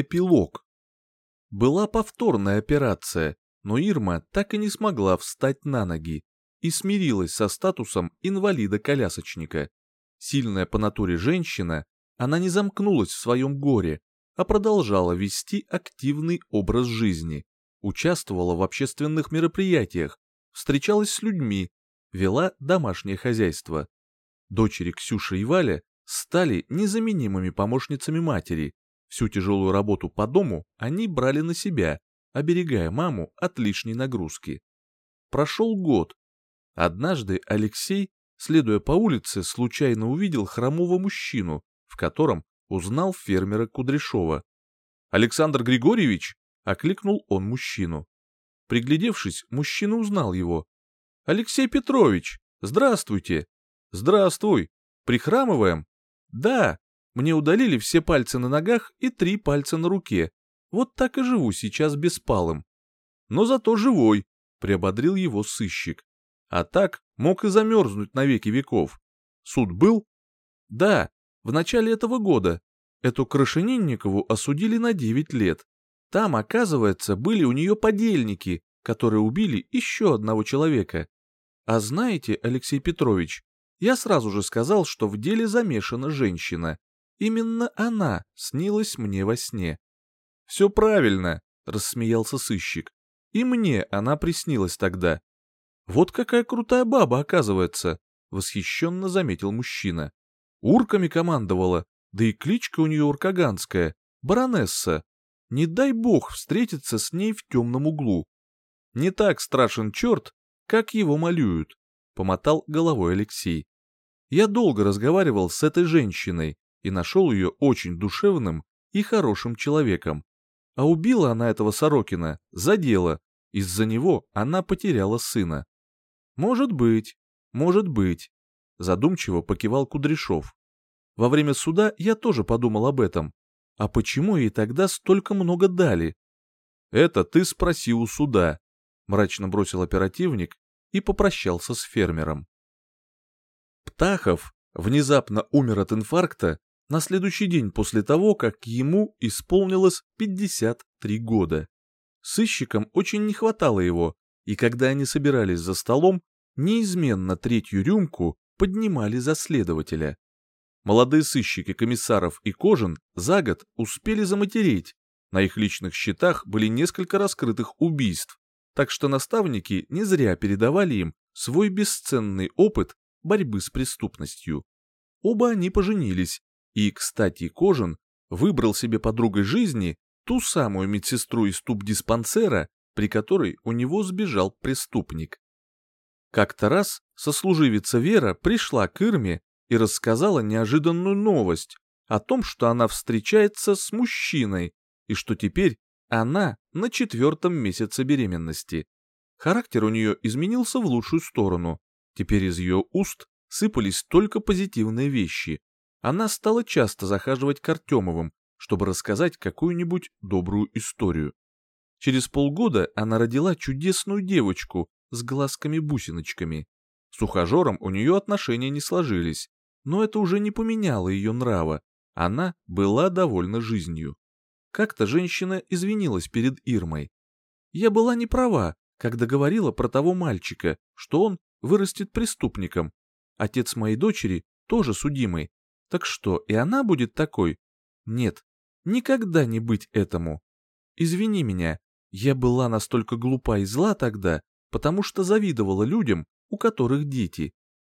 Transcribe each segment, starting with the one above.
Эпилог. Была повторная операция, но Ирма так и не смогла встать на ноги и смирилась со статусом инвалида-колясочника. Сильная по натуре женщина, она не замкнулась в своем горе, а продолжала вести активный образ жизни, участвовала в общественных мероприятиях, встречалась с людьми, вела домашнее хозяйство. Дочери Ксюша и Валя стали незаменимыми помощницами матери. Всю тяжелую работу по дому они брали на себя, оберегая маму от лишней нагрузки. Прошел год. Однажды Алексей, следуя по улице, случайно увидел хромого мужчину, в котором узнал фермера Кудряшова. «Александр Григорьевич!» — окликнул он мужчину. Приглядевшись, мужчина узнал его. «Алексей Петрович, здравствуйте!» «Здравствуй! Прихрамываем?» «Да, мне удалили все пальцы на ногах и три пальца на руке. Вот так и живу сейчас беспалым. Но зато живой», — приободрил его сыщик. «А так мог и замерзнуть на веки веков. Суд был?» «Да, в начале этого года. Эту Крашенинникову осудили на девять лет. Там, оказывается, были у нее подельники, которые убили еще одного человека. А знаете, Алексей Петрович, я сразу же сказал, что в деле замешана женщина. Именно она снилась мне во сне. «Все правильно», — рассмеялся сыщик. «И мне она приснилась тогда». «Вот какая крутая баба, оказывается», — восхищенно заметил мужчина. «Урками командовала, да и кличка у нее уркаганская, баронесса. Не дай бог встретиться с ней в темном углу. Не так страшен черт, как его малюют, помотал головой Алексей. Я долго разговаривал с этой женщиной и нашел ее очень душевным и хорошим человеком. А убила она этого Сорокина за дело, из-за него она потеряла сына. Может быть, может быть, задумчиво покивал Кудряшов. Во время суда я тоже подумал об этом, а почему ей тогда столько много дали? Это ты спроси у суда, мрачно бросил оперативник и попрощался с фермером. Птахов внезапно умер от инфаркта на следующий день после того, как ему исполнилось 53 года. Сыщикам очень не хватало его, и когда они собирались за столом, неизменно третью рюмку поднимали за следователя. Молодые сыщики комиссаров и Кожин за год успели заматереть. На их личных счетах были несколько раскрытых убийств, так что наставники не зря передавали им свой бесценный опыт борьбы с преступностью. Оба они поженились, и, кстати, Кожин выбрал себе подругой жизни ту самую медсестру из туб-диспансера, при которой у него сбежал преступник. Как-то раз сослуживица Вера пришла к Ирме и рассказала неожиданную новость о том, что она встречается с мужчиной и что теперь она на четвертом месяце беременности. Характер у нее изменился в лучшую сторону. Теперь из ее уст сыпались только позитивные вещи. Она стала часто захаживать к Артемовым, чтобы рассказать какую-нибудь добрую историю. Через полгода она родила чудесную девочку с глазками-бусиночками. С ухажером у нее отношения не сложились, но это уже не поменяло ее нрава, она была довольна жизнью. Как-то женщина извинилась перед Ирмой. Я была не права, когда говорила про того мальчика, что он вырастет преступником. Отец моей дочери тоже судимый. Так что, и она будет такой? Нет, никогда не быть этому. Извини меня, я была настолько глупа и зла тогда, потому что завидовала людям, у которых дети.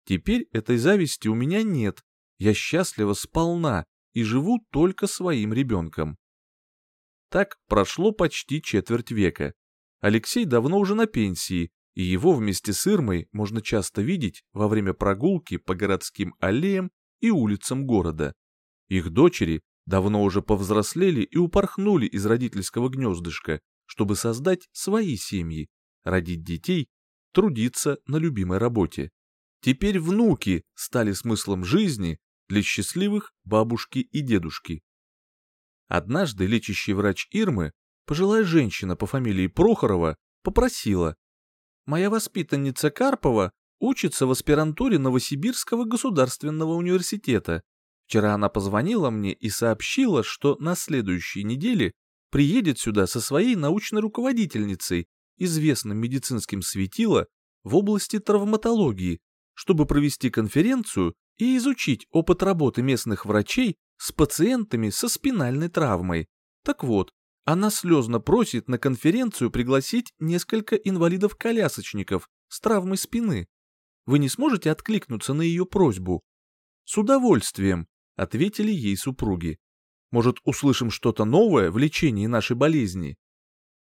Теперь этой зависти у меня нет. Я счастлива сполна и живу только своим ребенком. Так прошло почти четверть века. Алексей давно уже на пенсии, и его вместе с Ирмой можно часто видеть во время прогулки по городским аллеям и улицам города. Их дочери давно уже повзрослели и упорхнули из родительского гнездышка, чтобы создать свои семьи, родить детей, трудиться на любимой работе. Теперь внуки стали смыслом жизни для счастливых бабушки и дедушки. Однажды лечащий врач Ирмы, пожилая женщина по фамилии Прохорова, попросила «Моя воспитанница Карпова учится в аспирантуре Новосибирского государственного университета. Вчера она позвонила мне и сообщила, что на следующей неделе приедет сюда со своей научной руководительницей, известным медицинским светило в области травматологии, чтобы провести конференцию и изучить опыт работы местных врачей с пациентами со спинальной травмой. Так вот, она слезно просит на конференцию пригласить несколько инвалидов-колясочников с травмой спины. Вы не сможете откликнуться на ее просьбу? С удовольствием, ответили ей супруги. Может, услышим что-то новое в лечении нашей болезни?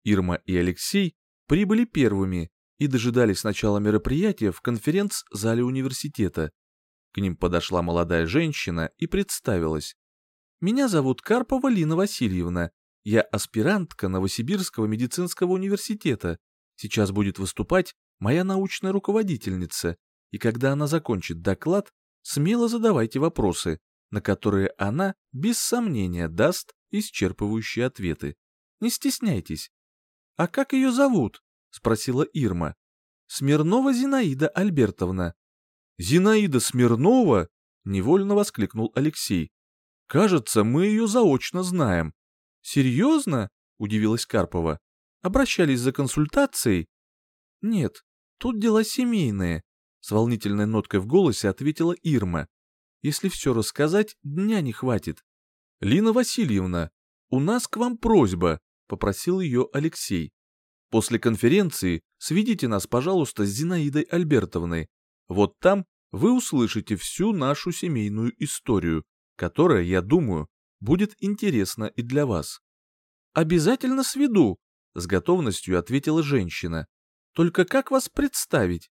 Ирма и Алексей прибыли первыми и дожидались начала мероприятия в конференц-зале университета. К ним подошла молодая женщина и представилась. «Меня зовут Карпова Лина Васильевна. Я аспирантка Новосибирского медицинского университета. Сейчас будет выступать моя научная руководительница, и когда она закончит доклад, смело задавайте вопросы, на которые она, без сомнения, даст исчерпывающие ответы. Не стесняйтесь. «А как ее зовут?» — спросила Ирма. «Смирнова Зинаида Альбертовна». «Зинаида Смирнова?» — невольно воскликнул Алексей. «Кажется, мы ее заочно знаем». «Серьезно?» — удивилась Карпова. «Обращались за консультацией?» «Нет, тут дела семейные», — с волнительной ноткой в голосе ответила Ирма. «Если все рассказать, дня не хватит». «Лина Васильевна, у нас к вам просьба», — попросил ее Алексей. «После конференции сведите нас, пожалуйста, с Зинаидой Альбертовной. Вот там вы услышите всю нашу семейную историю, которая, я думаю, будет интересна и для вас». «Обязательно сведу», — с готовностью ответила женщина. «Только как вас представить?»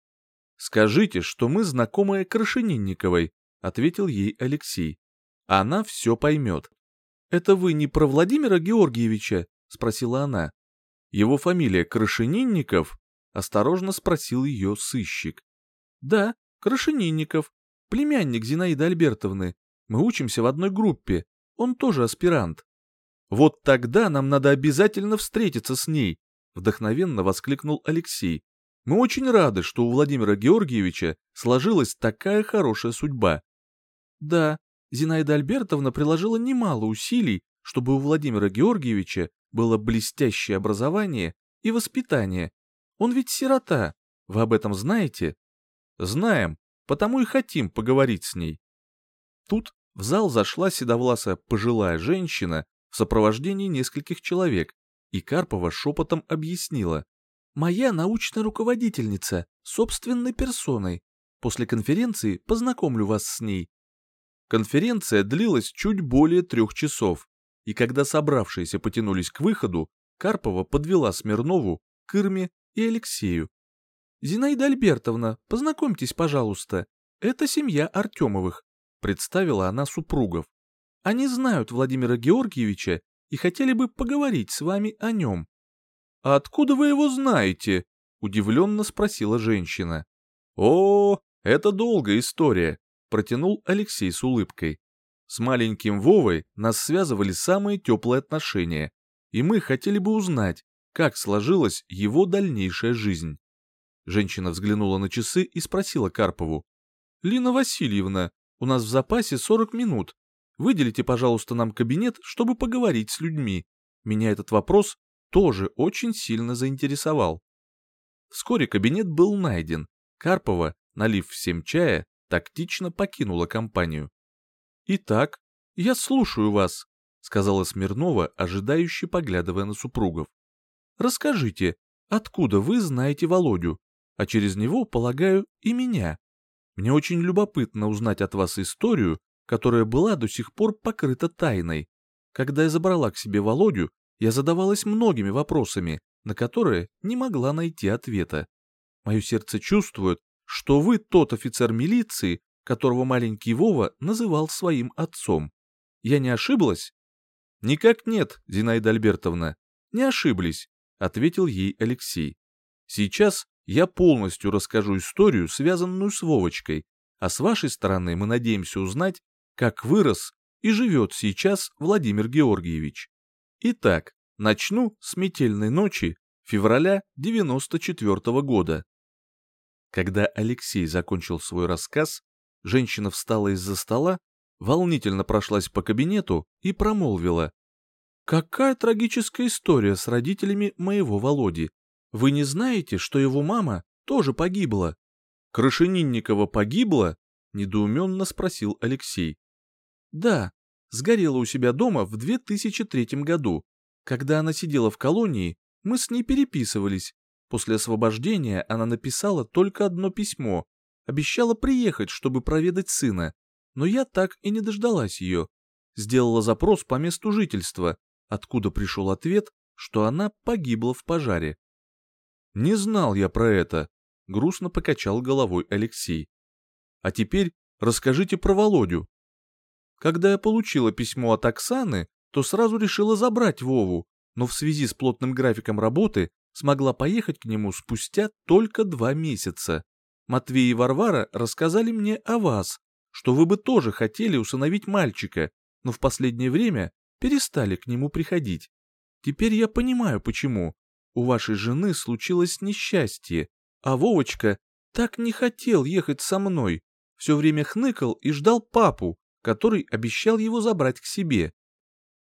«Скажите, что мы знакомые Крашенинниковой», — ответил ей Алексей. «Она все поймет». «Это вы не про Владимира Георгиевича?» — спросила она. «Его фамилия Крашенинников?» — осторожно спросил ее сыщик. «Да, Крашенинников, племянник Зинаиды Альбертовны. Мы учимся в одной группе, он тоже аспирант». «Вот тогда нам надо обязательно встретиться с ней», — вдохновенно воскликнул Алексей. «Мы очень рады, что у Владимира Георгиевича сложилась такая хорошая судьба». «Да, Зинаида Альбертовна приложила немало усилий, чтобы у Владимира Георгиевича было блестящее образование и воспитание. Он ведь сирота. Вы об этом знаете? Знаем, потому и хотим поговорить с ней. Тут в зал зашла седовласая пожилая женщина в сопровождении нескольких человек, и Карпова шепотом объяснила. «Моя научная руководительница, собственной персоной. После конференции познакомлю вас с ней». Конференция длилась чуть более трех часов и когда собравшиеся потянулись к выходу, Карпова подвела Смирнову, к Ирме и Алексею. «Зинаида Альбертовна, познакомьтесь, пожалуйста, это семья Артемовых», представила она супругов. «Они знают Владимира Георгиевича и хотели бы поговорить с вами о нем». «А откуда вы его знаете?» — удивленно спросила женщина. «О, это долгая история», — протянул Алексей с улыбкой. С маленьким Вовой нас связывали самые теплые отношения, и мы хотели бы узнать, как сложилась его дальнейшая жизнь. Женщина взглянула на часы и спросила Карпову. «Лина Васильевна, у нас в запасе 40 минут. Выделите, пожалуйста, нам кабинет, чтобы поговорить с людьми. Меня этот вопрос тоже очень сильно заинтересовал». Вскоре кабинет был найден. Карпова, налив всем чая, тактично покинула компанию. «Итак, я слушаю вас», — сказала Смирнова, ожидающе поглядывая на супругов. «Расскажите, откуда вы знаете Володю, а через него, полагаю, и меня? Мне очень любопытно узнать от вас историю, которая была до сих пор покрыта тайной. Когда я забрала к себе Володю, я задавалась многими вопросами, на которые не могла найти ответа. Мое сердце чувствует, что вы тот офицер милиции, которого маленький Вова называл своим отцом. Я не ошиблась? Никак нет, Зинаида Альбертовна, не ошиблись, ответил ей Алексей. Сейчас я полностью расскажу историю, связанную с Вовочкой, а с вашей стороны мы надеемся узнать, как вырос и живет сейчас Владимир Георгиевич. Итак, начну с метельной ночи февраля 94 -го года. Когда Алексей закончил свой рассказ, Женщина встала из-за стола волнительно прошлась по кабинету и промолвила. «Какая трагическая история с родителями моего Володи. Вы не знаете, что его мама тоже погибла?» «Крашенинникова погибла?» — недоуменно спросил Алексей. «Да, сгорела у себя дома в 2003 году. Когда она сидела в колонии, мы с ней переписывались. После освобождения она написала только одно письмо. Обещала приехать, чтобы проведать сына. Но я так и не дождалась ее. Сделала запрос по месту жительства, откуда пришел ответ, что она погибла в пожаре. «Не знал я про это», — грустно покачал головой Алексей. «А теперь расскажите про Володю». Когда я получила письмо от Оксаны, то сразу решила забрать Вову, но в связи с плотным графиком работы смогла поехать к нему спустя только два месяца. Матвей и Варвара рассказали мне о вас, что вы бы тоже хотели усыновить мальчика, но в последнее время перестали к нему приходить. Теперь я понимаю, почему. У вашей жены случилось несчастье, а Вовочка так не хотел ехать со мной, все время хныкал и ждал папу, который обещал его забрать к себе.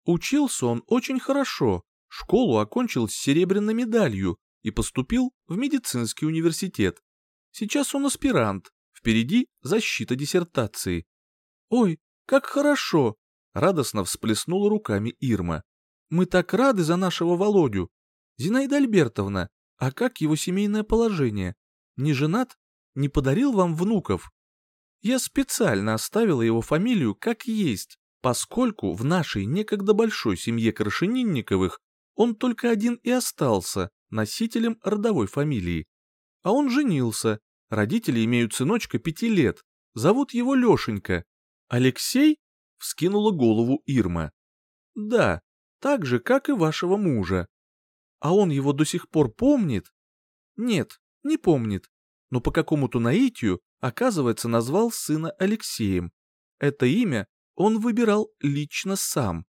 Учился он очень хорошо, школу окончил с серебряной медалью и поступил в медицинский университет. Сейчас он аспирант, впереди защита диссертации. «Ой, как хорошо!» — радостно всплеснула руками Ирма. «Мы так рады за нашего Володю! Зинаида Альбертовна, а как его семейное положение? Не женат? Не подарил вам внуков?» Я специально оставила его фамилию как есть, поскольку в нашей некогда большой семье Крашенинниковых он только один и остался носителем родовой фамилии. А он женился, родители имеют сыночка пяти лет, зовут его Лешенька. Алексей? Вскинула голову Ирма. Да, так же, как и вашего мужа. А он его до сих пор помнит? Нет, не помнит, но по какому-то наитию, оказывается, назвал сына Алексеем. Это имя он выбирал лично сам.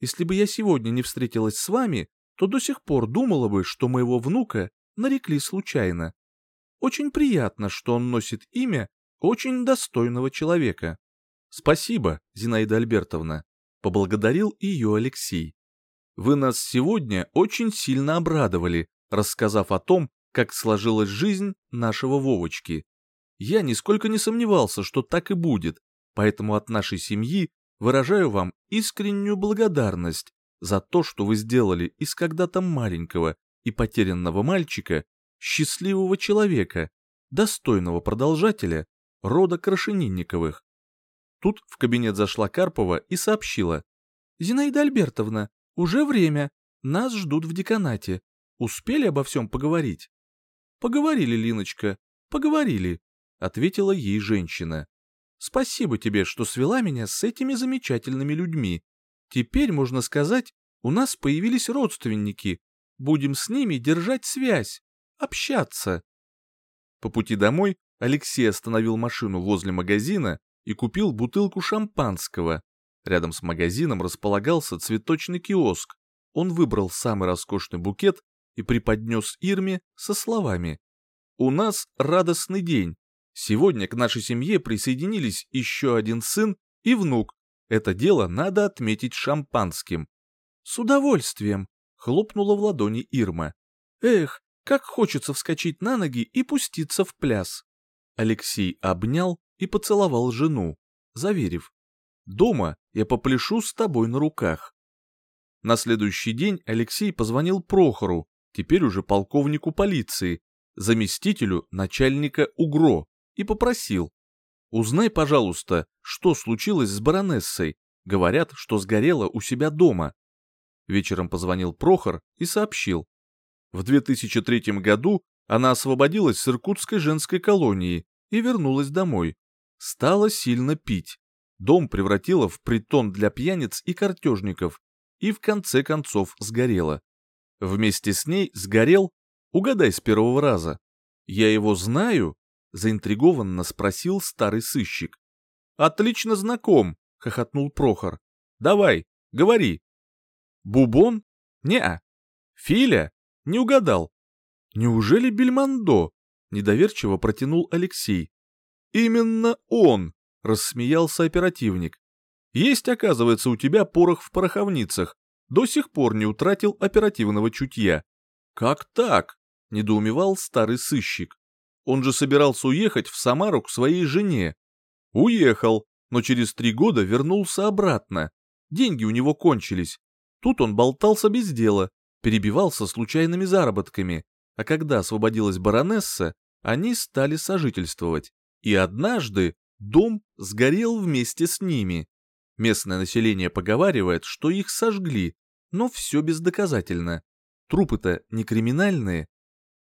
Если бы я сегодня не встретилась с вами, то до сих пор думала бы, что моего внука нарекли случайно. Очень приятно, что он носит имя очень достойного человека. Спасибо, Зинаида Альбертовна, поблагодарил ее Алексей. Вы нас сегодня очень сильно обрадовали, рассказав о том, как сложилась жизнь нашего Вовочки. Я нисколько не сомневался, что так и будет, поэтому от нашей семьи выражаю вам искреннюю благодарность за то, что вы сделали из когда-то маленького и потерянного мальчика счастливого человека, достойного продолжателя рода Крашенинниковых. Тут в кабинет зашла Карпова и сообщила. «Зинаида Альбертовна, уже время, нас ждут в деканате. Успели обо всем поговорить?» «Поговорили, Линочка, поговорили», — ответила ей женщина. Спасибо тебе, что свела меня с этими замечательными людьми. Теперь, можно сказать, у нас появились родственники. Будем с ними держать связь, общаться. По пути домой Алексей остановил машину возле магазина и купил бутылку шампанского. Рядом с магазином располагался цветочный киоск. Он выбрал самый роскошный букет и преподнес Ирме со словами «У нас радостный день, Сегодня к нашей семье присоединились еще один сын и внук. Это дело надо отметить шампанским. С удовольствием, хлопнула в ладони Ирма. Эх, как хочется вскочить на ноги и пуститься в пляс. Алексей обнял и поцеловал жену, заверив. Дома я попляшу с тобой на руках. На следующий день Алексей позвонил Прохору, теперь уже полковнику полиции, заместителю начальника УГРО, и попросил. «Узнай, пожалуйста, что случилось с баронессой. Говорят, что сгорела у себя дома». Вечером позвонил Прохор и сообщил. В 2003 году она освободилась с иркутской женской колонии и вернулась домой. Стала сильно пить. Дом превратила в притон для пьяниц и картежников и в конце концов сгорела. Вместе с ней сгорел, угадай с первого раза. Я его знаю, заинтригованно спросил старый сыщик. Отлично знаком, хохотнул Прохор. Давай, говори. Бубон? Неа. Филя? Не угадал. Неужели Бельмондо? Недоверчиво протянул Алексей. Именно он, рассмеялся оперативник. Есть, оказывается, у тебя порох в пороховницах. До сих пор не утратил оперативного чутья. Как так? Недоумевал старый сыщик. Он же собирался уехать в Самару к своей жене. Уехал, но через три года вернулся обратно. Деньги у него кончились. Тут он болтался без дела, перебивался случайными заработками, а когда освободилась баронесса, они стали сожительствовать. И однажды дом сгорел вместе с ними. Местное население поговаривает, что их сожгли, но все бездоказательно. Трупы-то не криминальные.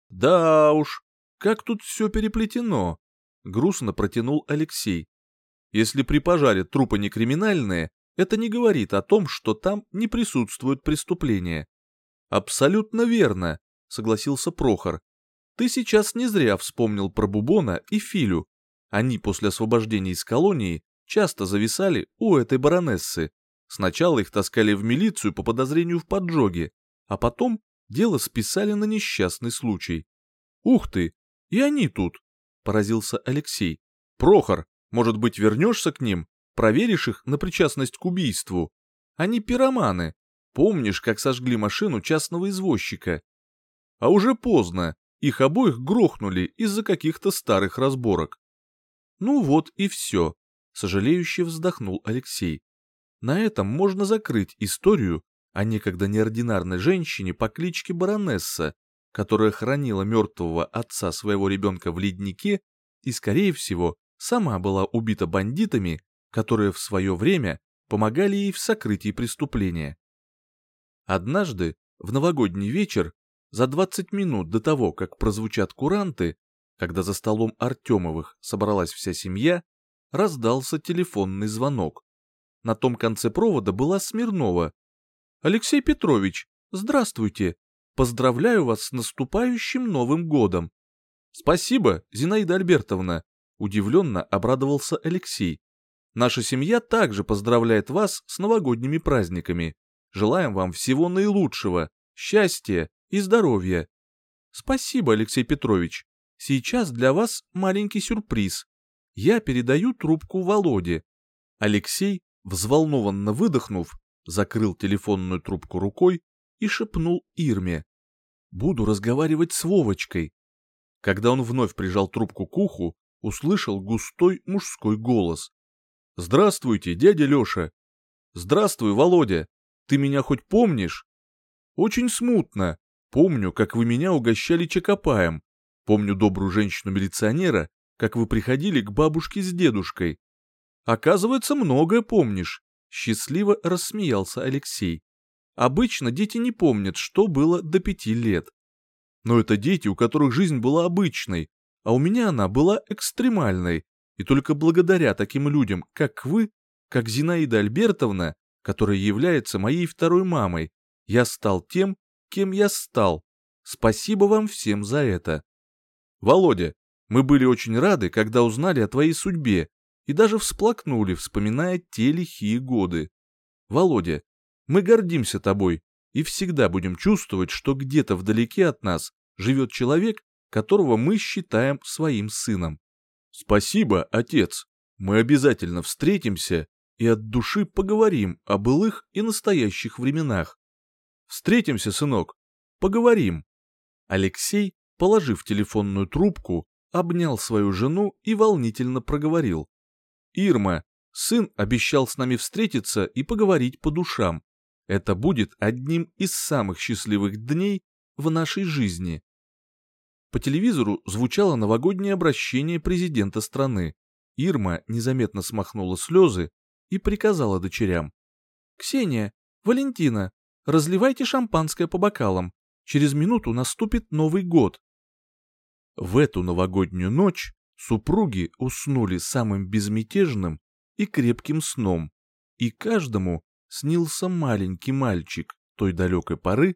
Да уж, как тут все переплетено, грустно протянул Алексей. Если при пожаре трупы не криминальные, это не говорит о том, что там не присутствует преступление. Абсолютно верно, согласился Прохор. Ты сейчас не зря вспомнил про Бубона и Филю. Они после освобождения из колонии часто зависали у этой баронессы. Сначала их таскали в милицию по подозрению в поджоге, а потом дело списали на несчастный случай. «Ух ты! И они тут!» — поразился Алексей. «Прохор, может быть, вернешься к ним, проверишь их на причастность к убийству? Они пироманы. Помнишь, как сожгли машину частного извозчика? А уже поздно, их обоих грохнули из-за каких-то старых разборок. Ну вот и все сожалеюще вздохнул Алексей. На этом можно закрыть историю о некогда неординарной женщине по кличке Баронесса, которая хранила мертвого отца своего ребенка в леднике и, скорее всего, сама была убита бандитами, которые в свое время помогали ей в сокрытии преступления. Однажды, в новогодний вечер, за 20 минут до того, как прозвучат куранты, когда за столом Артемовых собралась вся семья, раздался телефонный звонок. На том конце провода была Смирнова. «Алексей Петрович, здравствуйте! Поздравляю вас с наступающим Новым годом!» «Спасибо, Зинаида Альбертовна!» — удивленно обрадовался Алексей. «Наша семья также поздравляет вас с новогодними праздниками. Желаем вам всего наилучшего, счастья и здоровья!» «Спасибо, Алексей Петрович. Сейчас для вас маленький сюрприз. Я передаю трубку Володе. Алексей, взволнованно выдохнув, закрыл телефонную трубку рукой и шепнул Ирме. «Буду разговаривать с Вовочкой». Когда он вновь прижал трубку к уху, услышал густой мужской голос. «Здравствуйте, дядя Леша!» «Здравствуй, Володя! Ты меня хоть помнишь?» «Очень смутно. Помню, как вы меня угощали чакопаем. Помню добрую женщину-милиционера, как вы приходили к бабушке с дедушкой. Оказывается, многое помнишь. Счастливо рассмеялся Алексей. Обычно дети не помнят, что было до пяти лет. Но это дети, у которых жизнь была обычной, а у меня она была экстремальной. И только благодаря таким людям, как вы, как Зинаида Альбертовна, которая является моей второй мамой, я стал тем, кем я стал. Спасибо вам всем за это. Володя, мы были очень рады, когда узнали о твоей судьбе и даже всплакнули, вспоминая те лихие годы. Володя, мы гордимся тобой и всегда будем чувствовать, что где-то вдалеке от нас живет человек, которого мы считаем своим сыном. Спасибо, отец. Мы обязательно встретимся и от души поговорим о былых и настоящих временах. Встретимся, сынок, поговорим. Алексей, положив телефонную трубку, обнял свою жену и волнительно проговорил. «Ирма, сын обещал с нами встретиться и поговорить по душам. Это будет одним из самых счастливых дней в нашей жизни». По телевизору звучало новогоднее обращение президента страны. Ирма незаметно смахнула слезы и приказала дочерям. «Ксения, Валентина, разливайте шампанское по бокалам. Через минуту наступит Новый год. В эту новогоднюю ночь супруги уснули самым безмятежным и крепким сном, и каждому снился маленький мальчик той далекой поры,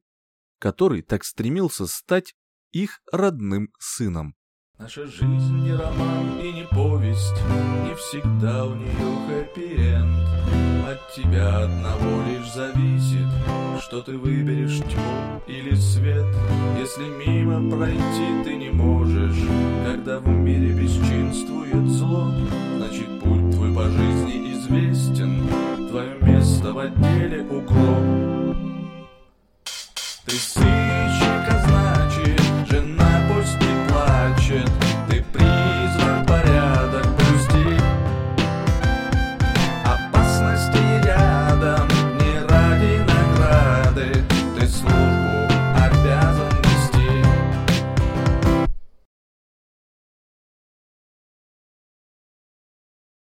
который так стремился стать их родным сыном. Наша жизнь не роман и не повесть, не всегда у нее хэппи-энд. От тебя одного лишь зависит, что ты выберешь тьму или свет. Если мимо пройти ты не можешь, когда в мире бесчинствует зло, значит путь твой по жизни известен, заводили отделе углом. Ты сильный.